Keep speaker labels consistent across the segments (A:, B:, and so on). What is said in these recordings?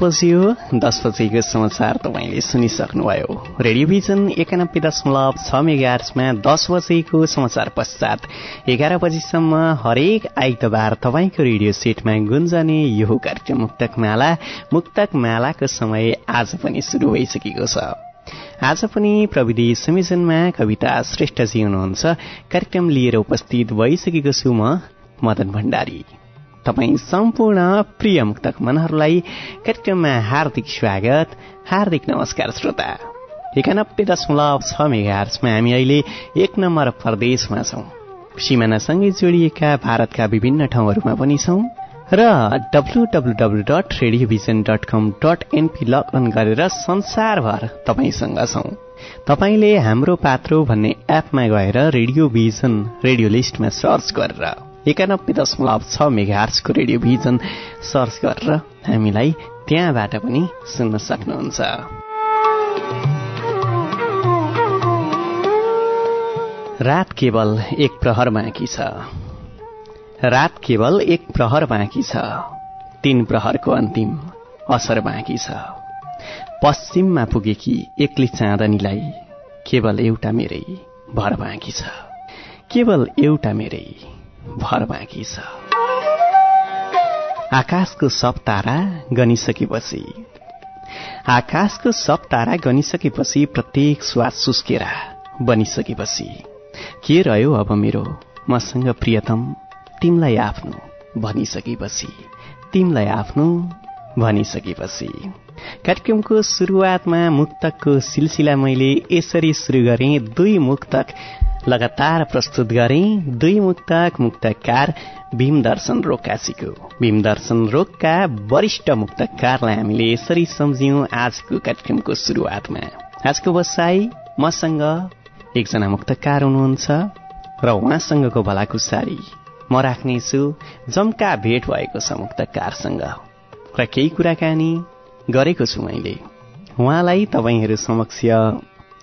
A: बजी हो दस बजीको समाचार तपाईँले सुनिसक्नुभयो रेडियोभिजन एकानब्बे दशमलव छ मेगार्समा दस बजेको समाचार पश्चात एघार बजीसम्म हरेक आइतबार तपाईँको रेडियो सेटमा गुन्जने यो कार्यक्रम मुक्तक माला मुक्तक मालाको समय आज पनि सुरु भइसकेको छ आज पनि प्रविधि संयोजनमा कविता श्रेष्ठजी हुनुहुन्छ कार्यक्रम लिएर उपस्थित भइसकेको छु म मदन भण्डारी तपाईँ सम्पूर्ण प्रिय मुक्तक मनहरूलाई कार्यक्रममा हार्दिक स्वागत हार्दिक नमस्कार श्रोता। एकानब्बे दशमलव छ मेगार्समा हामी अहिले एक नम्बर प्रदेशमा छौँ। सिमानासँगै जोडिएका भारतका विभिन्न ठाउँहरूमा पनि छौँ र W W W dot radio vision dot com dot NP log on गरेर संसारभर तपाईँसँग छौँ। तपाईँले हाम्रो पात्रो भन्ने एपमा गएर रेडियो भिजन रेडियो लिस्टमा सर्च गरेर एकानब्बे दशमलव छ मेगार्सको रेडियो भिजन सर्च गरेर हामीलाई त्यहाँबाट पनि सुन्न सक्नुहुन्छ। रात केवल एक प्रहर बाँकी छ। रात केवल एक प्रहर बाँकी छ। तीन प्रहरको अन्तिम असर बाँकी छ। पश्चिममा पुगेकी एक्ली चाँदनीलाई केवल एउटा मेरै भर बाँकी छ। केवल एउटा मेरै भर बाँकी छ आकाशको सब तारा गनिसकेपछि। आकाशको सब तारा गनिसकेपछि प्रत्येक श्वास सुस्केरा बनिसकेपछि। के रह्यो अब मेरो? मसँग प्रियतम तिमलाई आफ्नो भनिसकेपछि। तिमलाई आफ्नो भनिसकेपछि। कार्यक्रमको सुरुवातमा मुक्तकको सिलसिला मैले यसरी सुरु गरेँ दुई मुक्तक लगातार प्रस्तुत गरे दुई मुक्तक मुक्तकार भीमदर्शन रोक्कासीको भीमदर्शन रोगका वरिष्ठ मुक्तकारलाई हामीले यसरी सम्झ्यौं आजको कार्यक्रमको सुरुवातमा। आजको बसाई मसँग एकजना मुक्तकार हुनुहुन्छ र उहाँसँगको भलाकुसारी। म राख्नेछु जम्का भेट भएको छ मुक्तकारसँग। र केही कुराकानी गरेको छु मैले। उहाँलाई तपाईँहरू समक्ष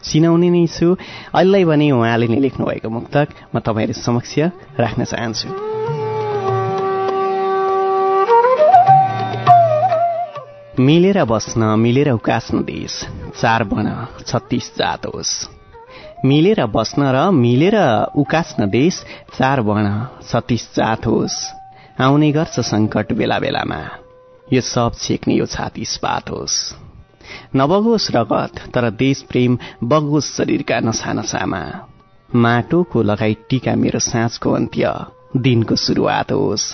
A: चिनाउने नै छु अहिले भने उहाँले नै लेख्नुभएको मुक्तक म तपाईँहरू समक्ष राख्न चाहन्छु मिलेर बस्न मिलेर उकास्न देश चार बन छत्तिस जात होस् मिलेर बस्न र मिलेर उकास्न देश चार वर्ण छत्तिस जात होस् आउने गर्छ सङ्कट बेला बेलामा यो सब छेक्ने यो छाती स्पात होस् नबगोस् रगत तर देश प्रेम बगोस् शरीरका नसा नसामा माटोको लगाई टीका मेरो साँझको अन्त्य दिनको सुरुवात होस्।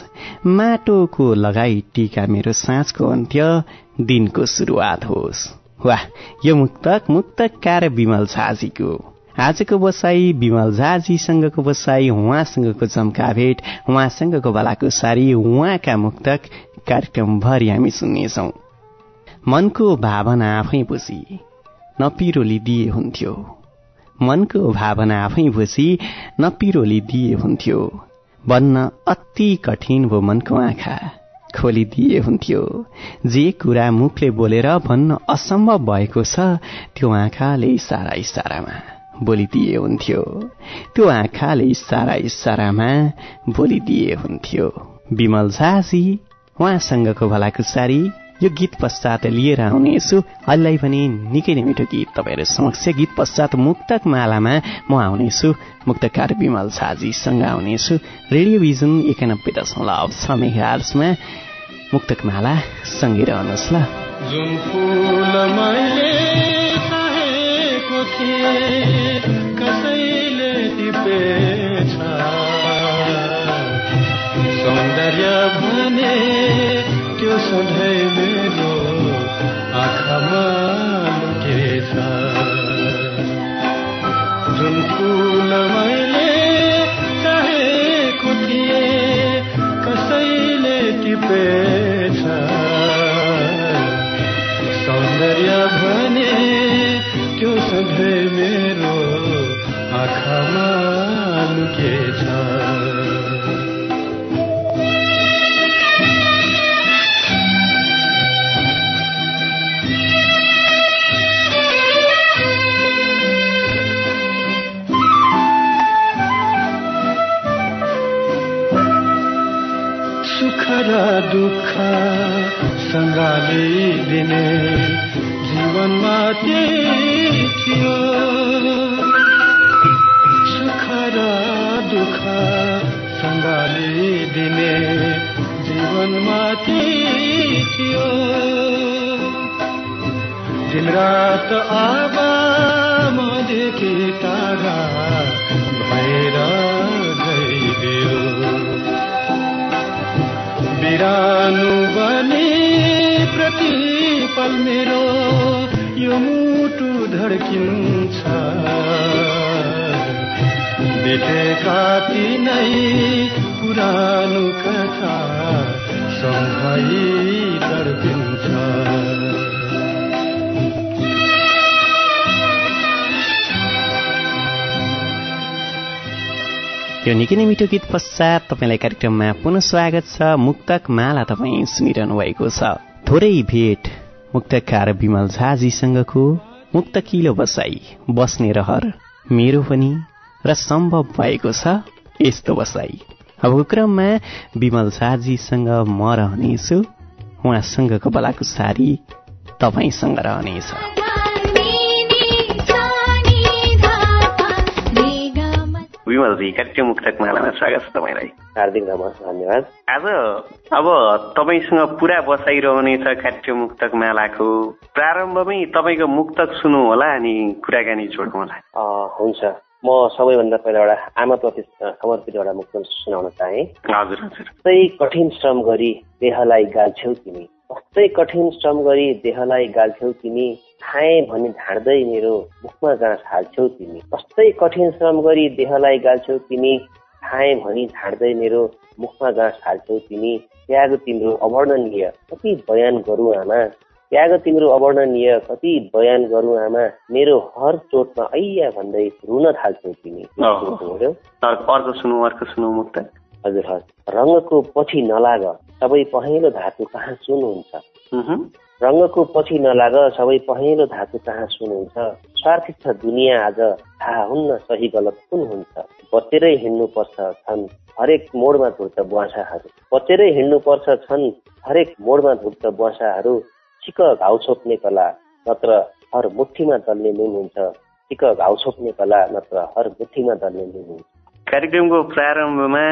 A: माटोको लगाई टीका मेरो साँझको अन्त्य दिनको सुरुवात होस्। वाह यो मुक्तक मुक्तकार विमल झाजीको। आजको बसाई विमल झाजीसँगको बसाई उहाँसँगको जम्का भेट उहाँसँगको बलाको सारी उहाँका मुक्तक कार्यक्रमभरि हामी सुन्नेछौँ। मनको भावना आफै बुझी नपिरोली दिए हुन्थ्यो। मनको भावना आफै बुझी नपिरोली दिए हुन्थ्यो। बन्न अति कठिन भो मनको आँखा खोलिदिए हुन्थ्यो। जे कुरा मुखले बोलेर भन्न असम्भव भएको छ त्यो आँखाले इसारा इसारामा बोलिदिए हुन्थ्यो। त्यो आँखाले इसारा इसारामा बोलिदिए हुन्थ्यो। विमल झाजी उहाँसँगको भलाकुसारी। यो गीत पश्चात लिएर आउनेछु अहिले पनि निकै नै मिठो गीत तपाईँहरू समक्ष गीत पश्चात मुक्तक मालामा म आउनेछु मुक्तकार विमल छाजीसँग आउनेछु रेडियोभिजन एकानब्बे दशमलव छ मेगार्समा मुक्तक माला सँगै रहनुहोस् ल।
B: सौन्दर्य भने त्यो सधैँ आँखामा लुकेछ dinner. बितेका तिनै पुरानो कथा
A: यो निकै नै मिठो गीत पश्चात तपाईँलाई कार्यक्रममा पुनः स्वागत छ। मुक्तक माला तपाईँ सुनिरहनु भएको छ। थोरै भेट मुक्तकार विमल झाजीसँगको मुक्तकिलो बसाई बस्ने रहर मेरो पनि र सम्भव भएको छ यस्तो बसाई। अबको क्रममा विमल झाजीसँग म रहनेछु। उहाँसँगको बलाकुसारी तपाईँसँग रहनेछ।
C: विमलजी कार्यक्रम मुक्तक मालामा स्वागत छ तपाईँलाई।
D: हार्दिक धन्यवाद।
C: आज अब तपाईँसँग पुरा बसाइरहनेछ कार्यक्रम मुक्तक मालाको। प्रारम्भमै तपाईँको मुक्तक सुनौ होला अनि कुराकानी जोडौँ होला
D: अँ, हुन्छ। म सबैभन्दा पहिला एउटा आमाप्रति समर्पित एउटा मुक्त सुनाउन चाहे।
C: हजुर।
D: कस्तै कठिन श्रम गरी देहलाई गाल्छौ तिमी। कस्तै कठिन श्रम गरी देहलाई गाल्छौ तिमी। खाएँ भने ढाड्दै मेरो मुखमा गाँस हाल्छौ तिमी। कस्तै कठिन श्रम गरी देहलाई गाल्छौ तिमी। खाएँ भनी ढाड्दै मेरो मुखमा गाँस हाल्छौ तिमी। त्याग तिम्रो अवर्णनीय कति बयान गरौँ आमा त्याग तिम्रो अवर्णनीय कति बयान गरौँ आमा मेरो हर चोटमा ऐया भन्दै रुन थाल्छौ तिमी?
C: अर्को सुनौ अर्को सुनौ मुक्तक
D: हजुर हजुर। रङ्गको पछि नलाग सबै पहेँलो धातु कहाँ सुनुहुन्छ
C: उहुँ।
D: रङ्गको पछि नलाग सबै पहेँलो धातु कहाँ सुनुहुन्छ स्वार्थित छ दुनियाँ आज थाहा हुन्न सही गलत कुन हुन्छ? बचेरै हिँड्नुपर्छ छन् हरेक मोडमा धुर्त बुवासाहरू बचेरै हिँड्नुपर्छ छन् हरेक मोडमा धुर्त बुवासाहरू छिक घाउ छोप्ने कला नत्र हर मुठीमा दल्ने नुन हुन्छ। छिक घाउ छोप्ने कला नत्र हर मुठीमा दल्ने नुन हुन्छ।
C: कार्यक्रमको प्रारम्भमा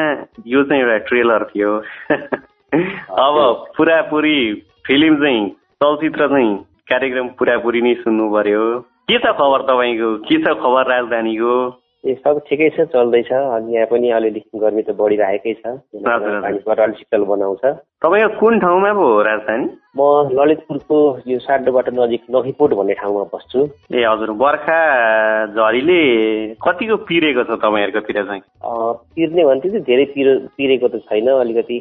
C: यो चाहिँ एउटा ट्रेलर थियो। अब पुरापुरी फिल्म चाहिँ चलचित्र चाहिँ कार्यक्रम पुरापुरी नै सुन्नु पर्यो। के छ खबर तपाईँको? के छ खबर राजधानीको?
D: ए सब ठिकै छ चल्दैछ। अनि यहाँ पनि अलिअलि गर्मी त बढिरहेकै छ। अलिक शीतल बनाउँछ।
C: तपाईँको कुन ठाउँमा पो हो राजधानी?
D: म ललितपुरको यो साड्डोबाट नजिक नखीपुट भन्ने ठाउँमा बस्छु।
C: ए हजुर। बर्खा झरीले कतिको पिरेको छ तपाईँहरूकोतिर चाहिँ?
D: पिर्ने भने त्यति धेरै पिर पिरेको त छैन। अलिकति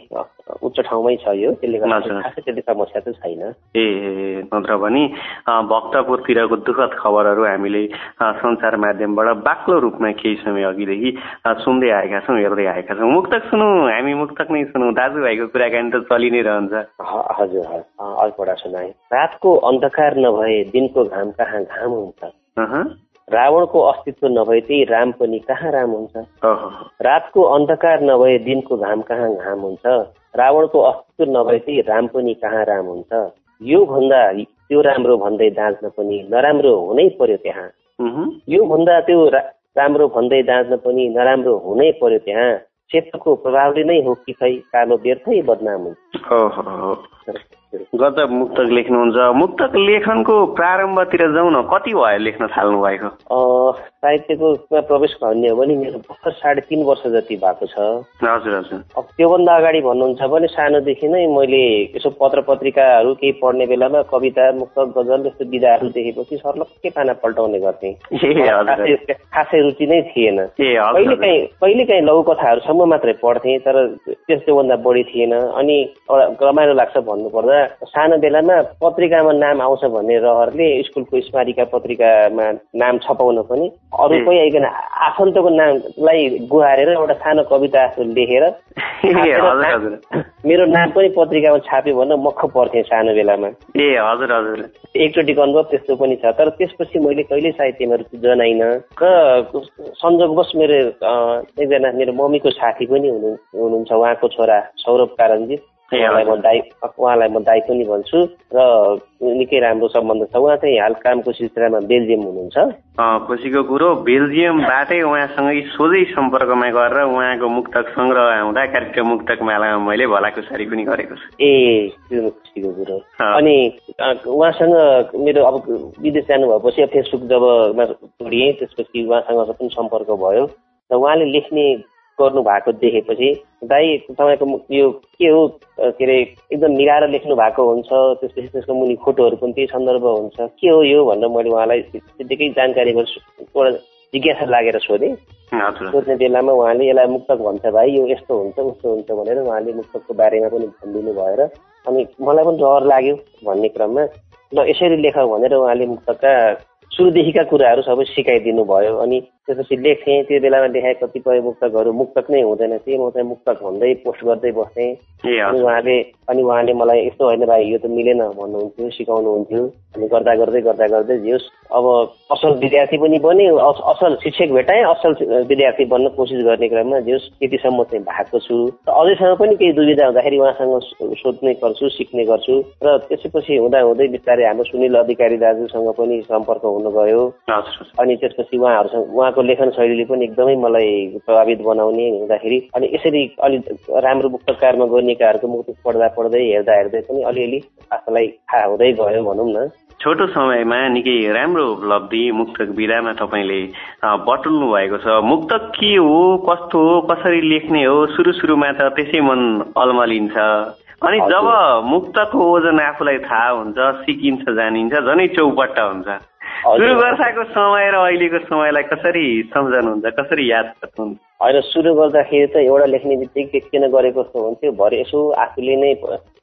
D: उच्च ठाउँमै छ यो। त्यसले गर्दा। खासै त्यति समस्या त छैन।
C: ए नत्र भने भक्तपुरतिरको दुःखद खबरहरू हामीले सञ्चार माध्यमबाट बाक्लो रूपमा केही समय अघिदेखि सुन्दै आएका छौँ हेर्दै आएका छौँ। मुक्तक सुनौ। हामी मुक्तक नै सुनौ। दाजुभाइको कुराकानी त चलि नै रहन्छ।
D: हजुर हजुर। सुनाए। रातको अन्धकार नभए दिनको घाम कहाँ घाम हुन्छ। रावणको अस्तित्व नभए त्यही राम पनि कहाँ राम हुन्छ। रातको अन्धकार नभए दिनको घाम कहाँ घाम हुन्छ? रावणको अस्तित्व नभए त्यही राम पनि कहाँ राम हुन्छ? यो भन्दा त्यो राम्रो भन्दै दाँच्न पनि नराम्रो हुनै पर्यो त्यहाँ। यो भन्दा त्यो राम्रो भन्दै दाँच्न पनि नराम्रो हुनै पर्यो त्यहाँ। सेतोको प्रभावले नै हो कि खै कालो व्यर्थै बदनाम हुन्छ।
C: गजब मुक्तक लेख्नुहुन्छ। मुक्तक लेखनको प्रारम्भतिर जाउँ न कति भयो लेख्न थाल्नु भएको
D: साहित्यको प्रवेश भन्ने हो भने मेरो भर्खर साढे तिन वर्ष जति भएको छ।
C: हजुर हजुर।
D: अब त्योभन्दा अगाडि भन्नुहुन्छ भने सानोदेखि नै मैले यसो पत्र पत्रिकाहरू केही पढ्ने बेलामा कविता मुक्तक गजल जस्तो विधाहरू देखेपछि सर्लक्कै पाना पल्टाउने गर्थेँ। खासै रुचि नै थिएन। कहिले काहीँ कहिले काहीँ लघुकथाहरूसम्म मात्रै पढ्थेँ तर त्यस्तोभन्दा बढी थिएन। अनि एउटा रमाइलो लाग्छ भन्नुपर्दा सानो बेलामा पत्रिकामा नाम आउँछ भन्ने रहरले स्कुलको स्मारिका पत्रिकामा नाम छपाउन पनि अरू कोही आइकन आफन्तको नामलाई गुहारेर एउटा सानो कविता लेखेर मेरो नाम पनि पत्रिकामा छाप्यो भनेर मख पर्थेँ सानो बेलामा।
C: ए हजुर हजुर।
D: एकचोटिको अनुभव त्यस्तो पनि छ तर त्यसपछि मैले कहिले साहित्यमा रुचि जनाइन। र संजोगवश मेरो एकजना मेरो मम्मीको साथी पनि हुनु हुनुहुन्छ उहाँको छोरा सौरभ कारन्जित उहाँलाई म दाई उहाँलाई म दाई पनि भन्छु र निकै राम्रो सम्बन्ध छ। उहाँ चाहिँ हाल कामको सिलसिलामा बेल्जियम हुनुहुन्छ।
C: खुसीको कुरो बेल्जियमबाटै उहाँसँगै सोझै सम्पर्कमा गरेर उहाँको मुक्तक सङ्ग्रह आउँदा कार्यक्रम मुक्तक मालामा मैले भलाकुसारी पनि गरेको छु।
D: ए त्यो खुसीको कुरो। अनि उहाँसँग मेरो अब विदेश जानु भएपछि फेसबुक जब जोडिएँ त्यसपछि उहाँसँग पनि सम्पर्क भयो। र उहाँले लेख्ने गर्नु भएको देखेपछि दाई तपाईँको यो के हो के अरे एकदम मिलाएर लेख्नु भएको हुन्छ त्यसपछि त्यसको मुनि फोटोहरू पनि त्यही सन्दर्भ हुन्छ। के हो यो भनेर मैले उहाँलाई त्यतिकै जानकारी एउटा जिज्ञासा लागेर सोधेँ। सोध्ने बेलामा उहाँले यसलाई मुक्तक भन्छ भाइ यो यस्तो हुन्छ उस्तो हुन्छ भनेर उहाँले मुक्तकको बारेमा पनि भनिदिनु भएर अनि मलाई पनि डर लाग्यो भन्ने क्रममा। ल यसरी लेख भनेर उहाँले मुक्तकका सुरुदेखिका कुराहरू सबै सिकाइदिनु भयो। अनि त्यसपछि लेख्थेँ त्यो बेलामा लेखाए कतिपय मुक्तकहरू मुक्तक नै हुँदैन थिए। म चाहिँ मुक्तक भन्दै पोस्ट गर्दै बस्थेँ। अनि उहाँले अनि उहाँले मलाई यस्तो होइन भाइ यो त मिलेन भन्नुहुन्थ्यो सिकाउनुहुन्थ्यो। अनि गर्दा गर्दै गर्दा गर्दै जियोस्। अब असल विद्यार्थी पनि बने असल शिक्षक भेटाएँ असल विद्यार्थी बन्न कोसिस गर्ने क्रममा जियोस् त्यतिसम्म चाहिँ भएको छु। र अझैसम्म पनि केही दुविधा हुँदाखेरि उहाँसँग सोध्ने गर्छु सिक्ने गर्छु। र त्यसपछि हुँदा हुँदै बिस्तारै हाम्रो सुनिल अधिकारी दाजुसँग पनि सम्पर्क हुन गयो अनि त्यसपछि उहाँहरूसँग उहाँको लेखन शैलीले पनि एकदमै मलाई प्रभावित बनाउने हुँदाखेरि अनि यसरी अलिक राम्रो मुक्तकारमा गरिएकाहरूको मुक्त पढ्दा पढ्दै हेर्दा हेर्दै पनि अलिअलि आफूलाई थाहा हुँदै गयो भनौँ न।
C: छोटो समयमा निकै राम्रो उपलब्धि मुक्तक विधामा तपाईँले बटुल्नु भएको छ। मुक्तक के हो कस्तो हो कसरी लेख्ने हो सुरु सुरुमा त त्यसै मन अल्मलिन्छ। अनि जब मुक्तको ओजन आफूलाई थाहा हुन्छ सिकिन्छ जानिन्छ झनै चौपट्टा हुन्छ। सुरु वर्षाको समय र अहिलेको समयलाई कसरी सम्झनुहुन्छ कसरी याद गर्नुहुन्छ
D: होइन सुरु गर्दाखेरि त एउटा लेख्ने बित्तिकै के किन गरेको जस्तो हुन्थ्यो भरे यसो आफूले नै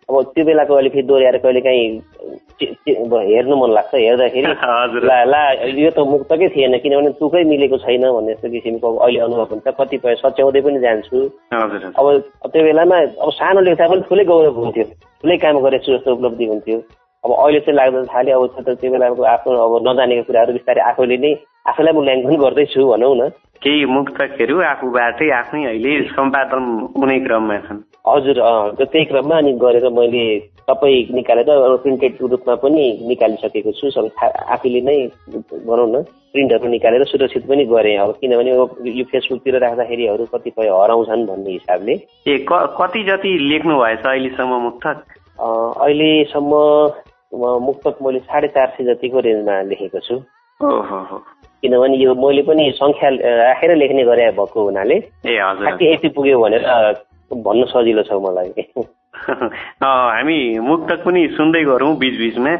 D: अब त्यो बेलाको अहिले फेरि दोहोऱ्याएर कहिले काहीँ हेर्नु मन लाग्छ हेर्दाखेरि ला ला यो त मुक्तकै थिएन किनभने तुकै मिलेको छैन भन्ने जस्तो किसिमको अहिले अनुभव हुन्छ कतिपय सच्याउँदै पनि जान्छु। अब त्यो बेलामा अब सानो लेख्दा पनि ठुलै गौरव हुन्थ्यो ठुलै काम गरेछु जस्तो उपलब्धि हुन्थ्यो। अब अहिले चाहिँ लाग्दो थाल्यो अब त्यो बेलाको आफ्नो अब नजानेको कुराहरू बिस्तारै आफैले नै आफैलाई मूल्याङ्कन गर्दैछु भनौँ न।
C: केही मुक्तकहरू आफूबाटै आफै अहिले सम्पादन हुने क्रममा छन्।
D: हजुर त्यही क्रममा अनि गरेर मैले सबै निकालेर प्रिन्टेड रूपमा पनि निकालिसकेको छु आफैले नै भनौँ न प्रिन्टहरू निकालेर सुरक्षित पनि गरेँ अब किनभने यो फेसबुकतिर राख्दाखेरिहरू कतिपय हराउँछन् भन्ने हिसाबले।
C: ए कति जति लेख्नु भएछ अहिलेसम्म मुक्तक?
D: अहिलेसम्म मुक्तक मैले साढे चार सय जतिको रेन्जमा लेखेको छु। किनभने यो मैले पनि सङ्ख्या राखेर लेख्ने गरे भएको हुनाले साठी यति पुग्यो भनेर भन्न सजिलो छ मलाई।
C: हामी मुक्तक पनि सुन्दै गरौँ बिचबिचमा।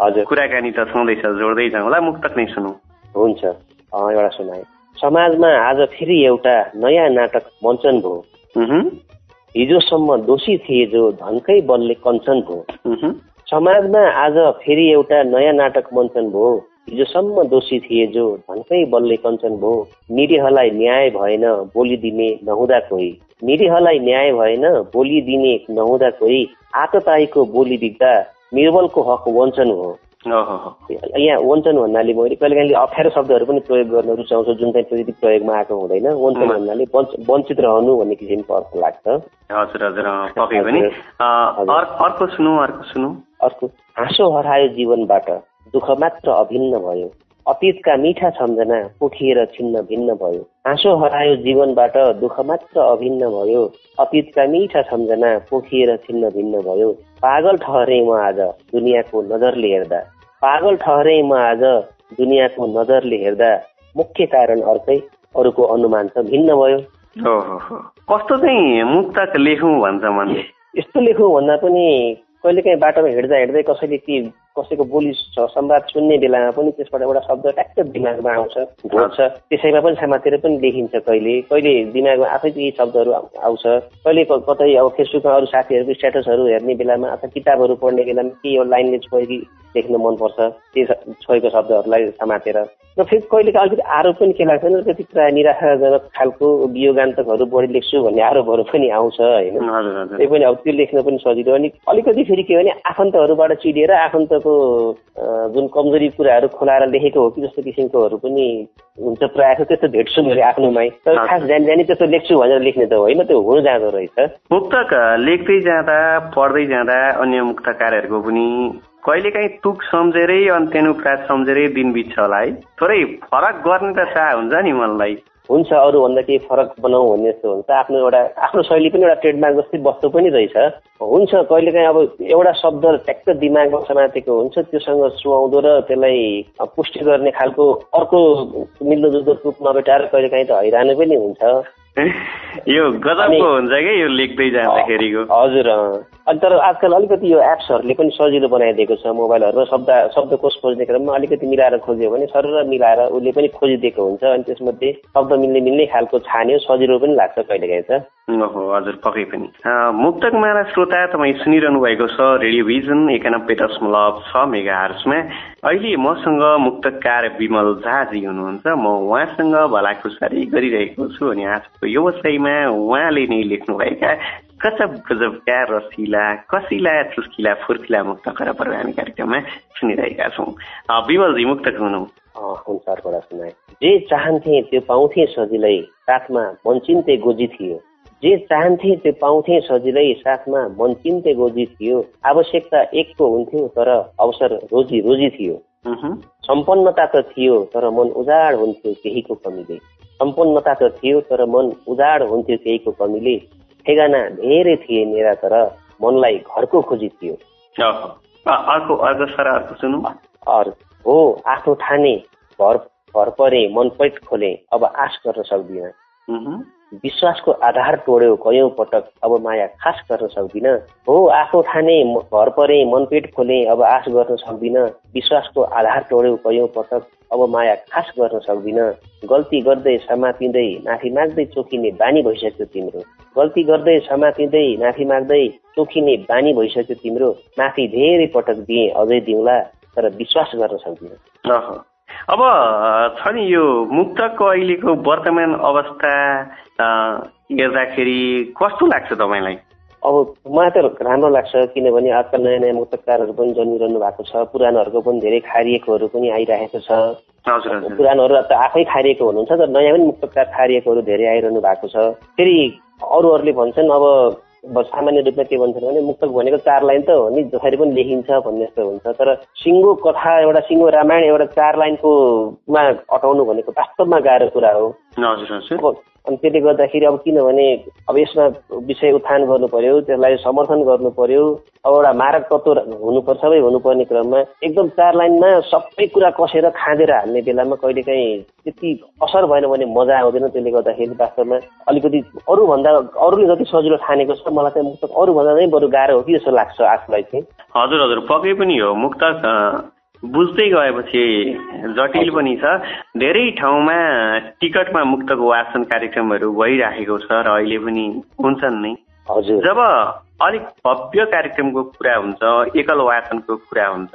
C: हजुर। कुराकानी त छँदैछ जोड्दै जाउँला मुक्तक नै सुनौ।
D: हुन्छ। एउटा सुनाए। समाजमा आज फेरि एउटा नयाँ नाटक मञ्चन भयो। हिजोसम्म दोषी थिए जो धनकै बलले कञ्चन भयो। समाजमा आज फेरि एउटा नयाँ नाटक मञ्चन भयो। हिजोसम्म दोषी थिए जो धनकै बलले कञ्चन भयो। निरीहलाई न्याय भएन बोलिदिने नहुँदा कोही। निरीहलाई न्याय भएन बोलिदिने नहुँदा कोही। आतताईको बोली दिँदा निर्बलको हक वञ्चन हो। यहाँ वञ्चन भन्नाले मैले कहिले कहिले अप्ठ्यारो शब्दहरू पनि प्रयोग गर्न रुचाउँछु जुन चाहिँ प्रविधि प्रयोगमा आएको हुँदैन। वञ्चन भन्नाले वञ्चित रहनु भन्ने किसिमको अर्थ लाग्छ।
C: हजुर हजुर अर्को सुनौ अर्को सुनौ।
D: अर्को हाँसो हरायो जीवनबाट दुःख मात्र अभिन्न भयो। अतीतका मिठा सम्झना पोखिएर छिन्न भिन्न भयो। हाँसो हरायो जीवनबाट दुःख मात्र अभिन्न भयो। अतीतका मिठा सम्झना पोखिएर छिन्न भिन्न भयो। पागल ठहरे म आज दुनियाँको नजरले हेर्दा। पागल ठहरे म आज दुनियाँको नजरले हेर्दा। मुख्य कारण अर्कै अरूको अनुमान त भिन्न भयो।
C: कस्तो चाहिँ मुक्तक लेखौँ भन्छ मनले
D: यस्तो लेखौँ भन्दा पनि कहिलेकाहीँ बाटोमा हिँड्दा हिँड्दै कसैले ती कसैको बोली संवाद सुन्ने बेलामा पनि त्यसबाट एउटा शब्द ट्याक्क दिमागमा आउँछ घोट्छ। त्यसैमा पनि समातेर पनि लेखिन्छ कहिले। कहिले दिमागमा आफै यी शब्दहरू आउँछ। कहिले कतै अब फेसबुकमा अरू साथीहरूको स्ट्याटसहरू हेर्ने बेलामा अथवा किताबहरू पढ्ने बेलामा के यो लाइनले छोएकी लेख्न मनपर्छ त्यो छोएको शब्दहरूलाई समातेर। र फेरि कहिले अलिकति आरोप पनि के लाग्छ त्यति प्रायः निराशाजनक खालको वियोगान्तकहरू बढी लेख्छु भन्ने आरोपहरू पनि आउँछ होइन? त्यही पनि अब त्यो लेख्न पनि सजिलो। अनि अलिकति फेरि के भने आफन्तहरूबाट चिडिएर आफन्तको जुन कमजोरी कुराहरू खोलाएर लेखेको हो कि जस्तो किसिमकोहरू पनि हुन्छ प्रायः त्यस्तो भेट्छु मैले आफ्नोमै। तर खास जानी जानी त्यस्तो लेख्छु भनेर लेख्ने त होइन त्यो हुनु जाँदो रहेछ।
C: मुक्तक लेख्दै जाँदा पढ्दै जाँदा अन्य मुक्तकारहरूको पनि कहिलेकाहीँ तुक सम्झेरै अन्त्यनुप्रास सम्झेरै दिन बित्छ होला है। थोरै फरक गर्ने त चाह हुन्छ नि मनलाई।
D: हुन्छ अरूभन्दा केही फरक बनाऊ भन्ने जस्तो हुन्छ। आफ्नो एउटा आफ्नो शैली पनि एउटा ट्रेडमार्क जस्तै वस्तु पनि रहेछ। हुन्छ कहिलेकाहीँ अब एउटा शब्द ट्याक्क दिमागमा समातेको हुन्छ त्योसँग सुहाउँदो र त्यसलाई पुष्टि गर्ने खालको अर्को मिल्दोजुल्दो रूप नभेटाएर कहिलेकाहीँ त हैरानी पनि हुन्छ।
C: यो गजबको हुन्छ कि यो लेख्दै जाँदाखेरिको?
D: हजुर अनि तर आजकल अलिकति यो एप्सहरूले पनि सजिलो बनाइदिएको छ मोबाइलहरूमा शब्द शब्दकोश खोज्ने क्रममा अलिकति मिलाएर खोज्यो भने सर मिलाएर उसले पनि खोजिदिएको हुन्छ अनि त्यसमध्ये शब्द मिल्ने मिल्ने खालको छान्यो सजिलो पनि लाग्छ कहिलेकाहीँ त।
C: ओहो हजुर पक्कै पनि। मुक्तक माला श्रोता तपाईँ सुनिरहनु भएको छ रेडियो भिजन एकानब्बे दशमलव छ मेगा हार्समा अहिले मसँग मुक्तकार विमल झाजी हुनुहुन्छ। म उहाँसँग भलाखुसारी गरिरहेको छु अनि आजको यो उहाँले नै लेख्नुभएका गजब गजबका रसिला कसिला चुस्किला फुर्किला मुक्त खराबहरू हामी कार्यक्रममा सुनिरहेका छौँ विमलजी मुक्तक हुनु
D: संसारबाट सुनाए जे चाहन्थे त्यो पाउँथे सजिलै साथमा मन्चिन्ते गोजी थियो जे चाहन्थे त्यो पाउँथे सजिलै साथमा मन्चिन्ते गोजी थियो आवश्यकता एकको हुन्थ्यो तर अवसर रोजी रोजी थियो सम्पन्नता त थियो तर मन उजाड हुन्थ्यो केहीको कमीले सम्पन्नता त थियो तर मन उजाड हुन्थ्यो केहीको कमीले ठेगाना धेरै थिए मेरा तर मनलाई घरको खोजी थियो।
C: अर्को अर्को सर अर्को सुनु
D: हो आफ्नो ठाने घर घर परे मन पैट खोले अब आश गर्न सक्दिन। विश्वासको आधार तोड्यो कयौँ पटक अब माया खास गर्न सक्दिन। हो आफ्नो ठाने घर परे मनपेट खोले अब आश गर्न सक्दिन। विश्वासको आधार तोड्यो कयौँ पटक अब माया खास गर्न सक्दिन। गल्ती गर्दै समातिँदै माथि माग्दै चोकिने बानी भइसक्यो तिम्रो। गल्ती गर्दै समातिँदै माथि माग्दै चोखिने बानी भइसक्यो तिम्रो। माथि धेरै पटक दिए अझै दिउँला तर विश्वास गर्न सक्दिन।
C: अब छ नि यो मुक्तको अहिलेको वर्तमान अवस्था हेर्दाखेरि कस्तो लाग्छ तपाईँलाई?
D: अब मलाई त राम्रो लाग्छ किनभने आजकल नयाँ नयाँ मुक्तकारहरू पनि जन्मिरहनु भएको छ पुरानोहरूको पनि धेरै खारिएकोहरू पनि आइरहेको छ। पुरानोहरू त आफै खारिएको हुनुहुन्छ तर नयाँ पनि मुक्तकार खारिएकोहरू धेरै आइरहनु भएको छ। फेरि अरूहरूले भन्छन् अब सामान्य रूपमा के भन्छन् भने मुक्तक भनेको चार लाइन त हो नि जसरी पनि लेखिन्छ भन्ने जस्तो हुन्छ। तर सिङ्गो कथा एउटा सिङ्गो रामायण एउटा चार लाइनकोमा अटाउनु भनेको वास्तवमा गाह्रो कुरा हो। अनि त्यसले गर्दाखेरि अब किनभने अब यसमा विषय उत्थान गर्नु पर्यो त्यसलाई समर्थन गर्नु पर्यो अब एउटा मारक तत्त्व हुनुपर्छ सबै हुनुपर्ने क्रममा एकदम चार लाइनमा सबै कुरा कसेर खाँदेर हाल्ने बेलामा कहिलेकाहीँ त्यति असर भएन भने मजा आउँदैन त्यसले गर्दाखेरि वास्तवमा। अलिकति अरूभन्दा अरूले जति सजिलो ठानेको छ मलाई चाहिँ मुक्तक अरूभन्दा नै बरु गाह्रो हो कि जस्तो लाग्छ आफूलाई चाहिँ।
C: हजुर हजुर पक्कै पनि हो। मुक्तक बुझ्दै गएपछि जटिल पनि छ। धेरै ठाउँमा टिकटमा मुक्तको वाचन कार्यक्रमहरू भइराखेको छ र अहिले पनि हुन्छन् नै।
D: हजुर।
C: जब अलिक भव्य कार्यक्रमको कुरा हुन्छ एकल वाचनको कुरा हुन्छ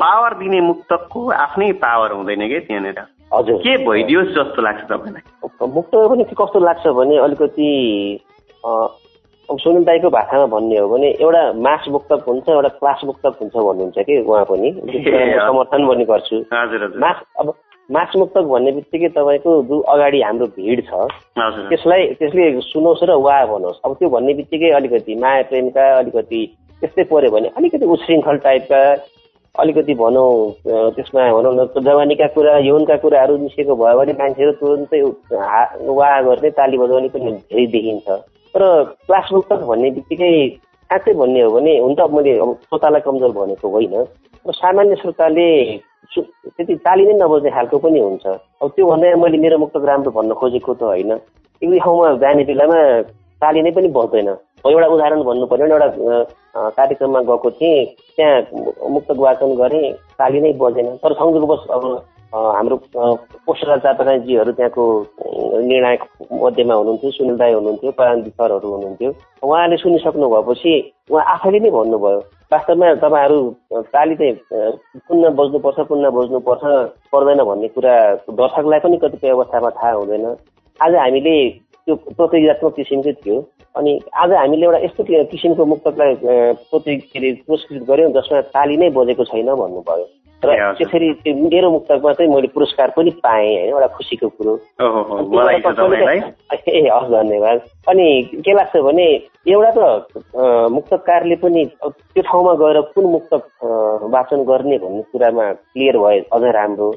C: पावर दिने मुक्तकको आफ्नै पावर हुँदैन कि त्यहाँनिर?
D: हजुर।
C: के भइदियोस् जस्तो लाग्छ तपाईँलाई?
D: मुक्त पनि कस्तो लाग्छ भने अलिकति अब सुनिल दाईको भाषामा भन्ने हो भने एउटा मास मुक्तक हुन्छ एउटा क्लास मुक्तक हुन्छ भन्नुहुन्छ कि उहाँ पनि? समर्थन पनि गर्छु। मास अब मास मुक्तक भन्ने बित्तिकै तपाईँको जो अगाडि हाम्रो भिड छ। त्यसलाई त्यसले सुनोस् र वा भनोस्। अब त्यो भन्ने बित्तिकै अलिकति माया प्रेमका अलिकति त्यस्तै पऱ्यो भने अलिकति उच्छृङ्खल टाइपका अलिकति भनौँ त्यसमा भनौँ न जवानीका कुरा यौनका कुराहरू निस्केको भयो भने मान्छेहरू तुरन्तै वाह गर्ने ताली बजाउने पनि धेरै देखिन्छ। तर क्लास मुक्तक भन्ने बित्तिकै साँच्चै भन्ने हो भने हुन त मैले अब श्रोतालाई कमजोर भनेको होइन। सामान्य श्रोताले त्यति ताली नै नबज्ने खालको पनि हुन्छ। अब त्यो भन्दा मैले मेरो मुक्तक राम्रो भन्न खोजेको त होइन। एक ठाउँमा जाने बेलामा ताली नै पनि बज्दैन एउटा उदाहरण भन्नु पर्यो भने एउटा कार्यक्रममा गएको थिएँ त्यहाँ मुक्तक वाचन गरेँ ताली नै बजेन। तर संयोगवश अब हाम्रो पोस्टर चापाजीहरू त्यहाँको निर्णायक मध्येमा हुनुहुन्थ्यो सुनिल दाई हुनुहुन्थ्यो परान्दी सरहरू हुनुहुन्थ्यो। उहाँले सुनिसक्नु भएपछि उहाँ आफैले नै भन्नुभयो वास्तवमा तपाईँहरू ताली चाहिँ पुन्न बज्नुपर्छ पुन्न बज्नुपर्छ पर्दैन भन्ने कुरा दर्शकलाई पनि कतिपय अवस्थामा थाहा हुँदैन। आज हामीले त्यो प्रतियोगितात्मक किसिमकै थियो। अनि आज हामीले एउटा यस्तो किसिमको मुक्तकलाई प्रति पुरस्कृत गऱ्यौँ जसमा ताली नै बजेको छैन भन्नुभयो। र त्यसरी त्यो मेरो मुक्तकमा चाहिँ मैले पुरस्कार पनि पाएँ होइन? एउटा खुसीको कुरो। ए हस् धन्यवाद। अनि के लाग्छ भने एउटा त मुक्तकारले पनि त्यो ठाउँमा गएर कुन मुक्तक वाचन गर्ने भन्ने कुरामा क्लियर भए अझ राम्रो।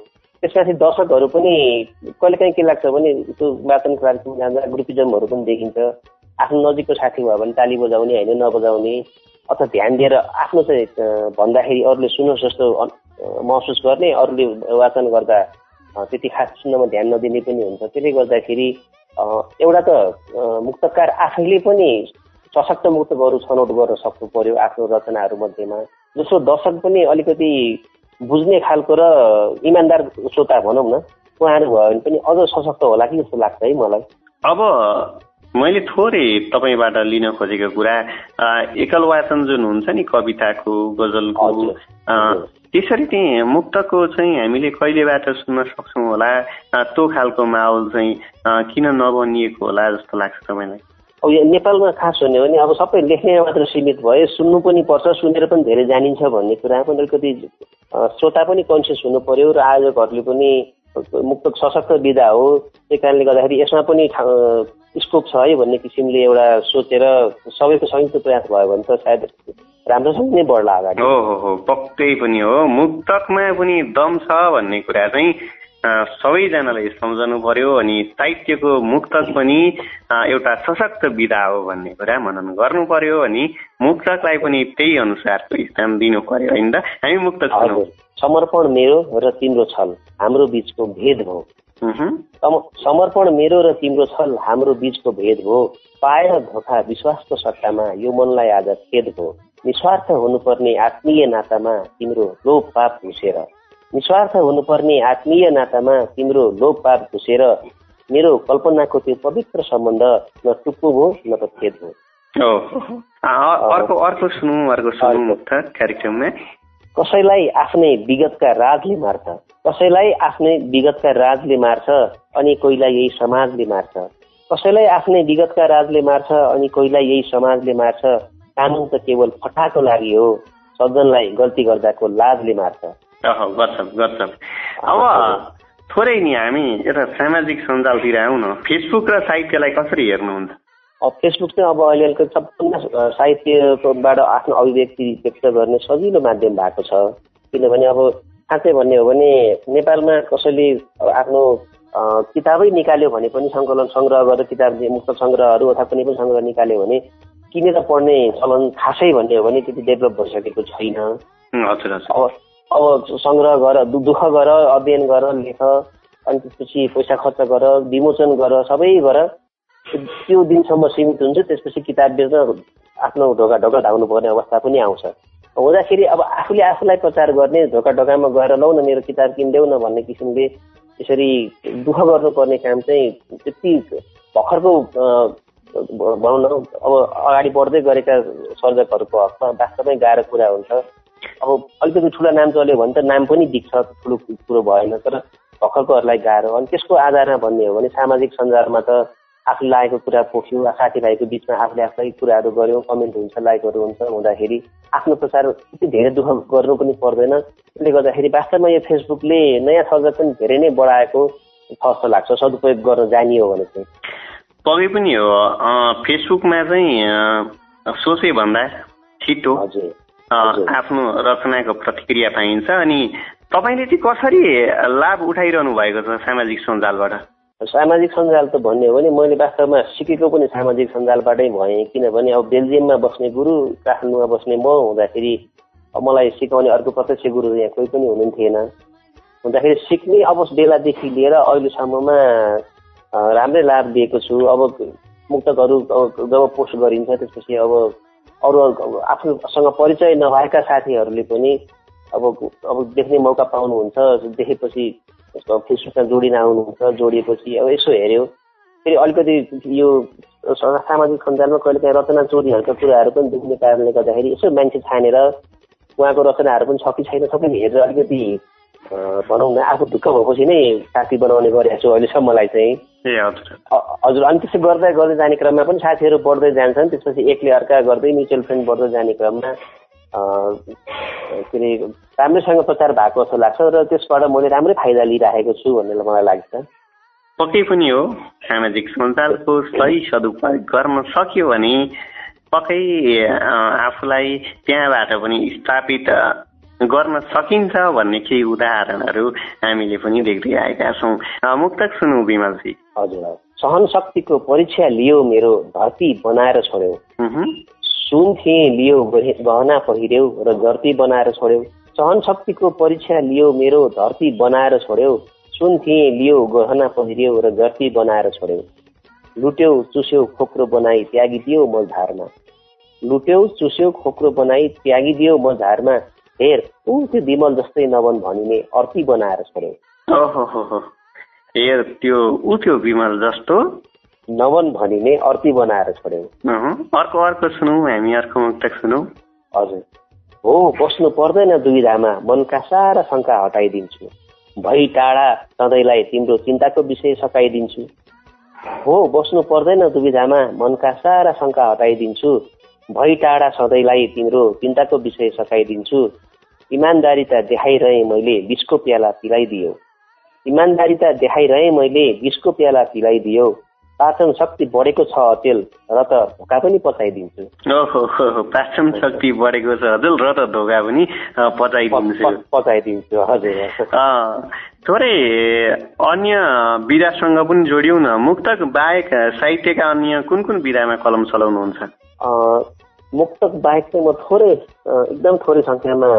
D: त्यसपछि दर्शकहरू पनि कहिलेकाहीँ के लाग्छ भने त्यो वाचन कार्यक्रम जाँदा ग्रुपिजमहरू पनि देखिन्छ। आफ्नो नजिकको साथी भयो भने ताली बजाउने होइन नबजाउने। अथवा ध्यान दिएर आफ्नो चाहिँ भन्दाखेरि अरूले सुनोस् जस्तो महसुस गर्ने अरूले वाचन गर्दा त्यति खास सुन्नमा ध्यान नदिने पनि हुन्छ। त्यसले गर्दाखेरि एउटा त मुक्तकार आफैले पनि सशक्त मुक्तकहरू छनौट गर्न सक्नु पर्यो आफ्नो रचनाहरू मध्येमा। जसो दर्शक पनि अलिकति बुझ्ने खालको र इमान्दार श्रोता भनौँ न उहाँहरू भयो भने पनि अझ सशक्त होला कि जस्तो लाग्छ है मलाई।
C: अब मैले थोरै तपाईँबाट लिन खोजेको कुरा एकल वाचन जुन हुन्छ नि कविताको गजलको त्यसरी चाहिँ मुक्तको चाहिँ हामीले कहिलेबाट सुन्न सक्छौँ होला? त्यो खालको माहौल चाहिँ किन नबनिएको होला जस्तो लाग्छ तपाईँलाई?
D: अब यो नेपालमा खास हुने हो भने अब सबै लेख्ने मात्र सीमित भयो सुन्नु पनि पर्छ सुनेर पनि धेरै जानिन्छ भन्ने कुरा पनि अलिकति श्रोता पनि कन्सियस हुनु पर्यो र आयोजकहरूले पनि मुक्तक सशक्त विधा हो। त्यही कारणले गर्दाखेरि यसमा पनि स्कोप छ है भन्ने किसिमले एउटा सोचेर सबैको संयुक्त प्रयास भयो भने त सायद राम्रोसँग नै बढ्ला अगाडि
C: हो हो हो पक्कै पनि हो। मुक्तकमा पनि दम छ भन्ने कुरा चाहिँ सबैजनाले सम्झनु पर्यो अनि साहित्यको मुक्तक पनि एउटा सशक्त विधा हो भन्ने कुरा मनन गर्नु पर्यो अनि मुक्तकलाई पनि त्यही अनुसारको स्थान दिनु पर्यो होइन त? हामी मुक्तक
D: समर्पण मेरो र तिम्रो छल हाम्रो बिचको भेद भयो समर्पण मेरो र तिम्रो छल हाम्रो बिचको भेद भयो पाएर धोका विश्वासको सट्टामा यो मनलाई आज खेद भयो निस्वार्थ हुनुपर्ने आत्मीय नातामा तिम्रो लोभ पाप घुसेर। निस्वार्थ हुनुपर्ने आत्मीय नातामा तिम्रो लोभ पाप घुसेर मेरो कल्पनाको त्यो पवित्र सम्बन्ध न टुप्पो भयो न त खेद
C: भयो अर्को अर्को सुनौ अर्को सुनौ कार्यक्रममा।
D: कसैलाई आफ्नै विगतका राजले मार्छ कसैलाई आफ्नै विगतका राजले मार्छ अनि कोहीलाई यही समाजले मार्छ। कसैलाई आफ्नै विगतका राजले मार्छ अनि कोहीलाई यही समाजले मार्छ कानुन त केवल फटाको लागि हो। सज्जनलाई गल्ती गर्दाको लाजले मार्छ।
C: अब थोरै नि हामी यता सामाजिक सञ्जालतिर आउँ न। फेसबुक र साहित्यलाई कसरी हेर्नुहुन्छ?
D: फेसबुक चाहिँ अब अहिले सबभन्दा साहित्यबाट आफ्नो अभिव्यक्ति व्यक्त गर्ने सजिलो माध्यम भएको छ। किनभने अब साँच्चै भन्ने हो भने नेपालमा कसैले आफ्नो किताबै निकाल्यो भने पनि सङ्कलन सङ्ग्रह गरेर किताब मुक्त सङ्ग्रहहरू अथवा कुनै पनि सङ्ग्रह निकाल्यो भने किनेर पढ्ने चलन खासै भन्ने हो भने त्यति डेभलप भइसकेको छैन। अब अब सङ्ग्रह गर दुःख गर अध्ययन गर लेख अनि त्यसपछि पैसा खर्च गर विमोचन गर सबै गर। त्यो दिनसम्म सीमित हुन्छ त्यसपछि किताब बेच्न आफ्नो ढोका ढोका धाउनु पर्ने अवस्था पनि आउँछ। हुँदाखेरि अब आफूले आफूलाई प्रचार गर्ने ढोका ढोकामा गएर लौ न मेरो किताब किनिदेऊ न भन्ने किसिमले यसरी दुःख गर्नुपर्ने काम चाहिँ त्यति भर्खरको भनौँ न अब अगाडि बढ्दै गरेका सर्जकहरूको हकमा वास्तवमै गाह्रो कुरा हुन्छ। अब अलिकति ठुलो नाम चल्यो भने त नाम पनि दिक्छ ठुलो कुरो भएन तर भर्खरकोहरूलाई गाह्रो। अनि त्यसको आधारमा भन्ने हो भने सामाजिक सञ्जालमा त आफूले लागेको कुरा पोख्यो साथीभाइको बिचमा आफूले आफूलाई कुराहरू गऱ्यौँ कमेन्ट हुन्छ लाइकहरू हुन्छ हुँदाखेरि आफ्नो प्रचार त्यति धेरै दुःख गर्नु पनि पर्दैन। त्यसले गर्दाखेरि वास्तवमा यो फेसबुकले नयाँ सर्जक पनि धेरै नै बढाएको छ जस्तो लाग्छ सदुपयोग गर्न जानियो भने चाहिँ।
C: पक्कै पनि हो। फेसबुकमा चाहिँ सोचे भन्दा छिटो। आफ्नो रचनाको प्रतिक्रिया पाइन्छ अनि तपाईँले चाहिँ कसरी लाभ उठाइरहनु भएको छ सामाजिक सञ्जालबाट?
D: सामाजिक सञ्जाल त भन्ने हो भने मैले वास्तवमा सिकेको पनि सामाजिक सञ्जालबाटै भएँ। किनभने अब बेल्जियममा बस्ने गुरु काठमाडौँमा बस्ने म हुँदाखेरि मलाई सिकाउने अर्को प्रत्यक्ष गुरु यहाँ कोही पनि हुनुहुन्थेन। हुँदाखेरि सिक्ने अब बेलादेखि लिएर अहिलेसम्ममा राम्रै लाभ दिएको छु। अब मुक्तकहरू जब पोस्ट गरिन्छ त्यसपछि अब अरू आफूसँग परिचय नभएका साथीहरूले पनि अब अब देख्ने मौका पाउनुहुन्छ देखेपछि फेसबुकमा जोडिन आउनुहुन्छ जोडिएपछि अब यसो हेऱ्यो। फेरि अलिकति यो सामाजिक सञ्जालमा कहिले काहीँ रचना चोरीहरूका कुराहरू पनि देख्ने कारणले गर्दाखेरि यसो मान्छे छानेर उहाँको रचनाहरू पनि छ कि छैन सबै हेरेर अलिकति भनौँ न आफू ढुक्क भएपछि नै साथी बनाउने गरेको छु अहिलेसम्मलाई चाहिँ। हजुर। अनि त्यसो गर्दै गर्दै जाने क्रममा पनि साथीहरू बढ्दै जान्छन्। त्यसपछि एकले अर्का गर्दै म्युचुअल फन्ड बढ्दै जाने क्रममा के अरे राम्रैसँग प्रचार भएको जस्तो लाग्छ र त्यसबाट मैले राम्रै फाइदा लिइराखेको छु भन्ने मलाई लाग्छ।
C: पक्कै पनि हो। सामाजिक सञ्जालको सही सदुपयोग गर्न सक्यो भने पक्कै आफूलाई त्यहाँबाट पनि स्थापित गर्न सकिन्छ भन्ने केही उदाहरणहरू हामीले पनि देखिँदै आएका छौँ मुक्तक सुनौ विमलजी
D: हजुर सहन शक्तिको परीक्षा लियो मेरो धरती बनाएर छोड्यो। सुन थिए लियो गहना पहिर्यौ र धरती बनाएर छोड्यौ। सहन शक्तिको परीक्षा लियो मेरो धरती बनाएर छोड्यौ। सुन थिए लियो गहना पहिर्यौ र धरती बनाएर छोड्यौ। लुट्यौ चुस्यौ खोक्रो बनाई त्यागिदियो मझधारमा लुट्यौ चुस्यौ खोक्रो बनाई त्यागिदियो मझधारमा हेर ऊ त्यो विमल जस्तै नबन भनिने अर्ती बनाएर छोड्यो
C: हेर त्यो ऊ त्यो विमल जस्तो।
D: नवन भनिने अर्ती बनाएर छोड्यो
C: अर्को अर्को सुनौ हामी अर्को मुक्तक सुनौ।
D: हजुर। हो बस्नु पर्दैन दुविधामा मनका सारा शङ्का हटाइदिन्छु। भई टाढा सधैँलाई तिम्रो चिन्ताको विषय सकाइदिन्छु। हो बस्नु पर्दैन दुविधामा मनका सारा शङ्का हटाइदिन्छु। भई टाढा सधैँलाई तिम्रो चिन्ताको विषय सकाइदिन्छु इमान्दारिता देखाइरहे मैले बिसको प्याला पिलाइदियो। इमान्दारिता देखाइरहे मैले बिसको प्याला पिलाइदियो। पाचन शक्ति बढेको छ अचेल र त धोका पनि पचाइदिन्छु।
C: ओहो पाचन शक्ति बढेको छ अचेल र त धोका पनि पचाइदिन्छु।
D: पचाइदिन्छु हजुर
C: थोरै अन्य विधासँग पनि जोड्यौ न। मुक्तक बाहेक साहित्यका अन्य कुन कुन विधामा कलम चलाउनुहुन्छ?
D: मुक्तक बाहेक चाहिँ म थोरै एकदम थोरै सङ्ख्यामा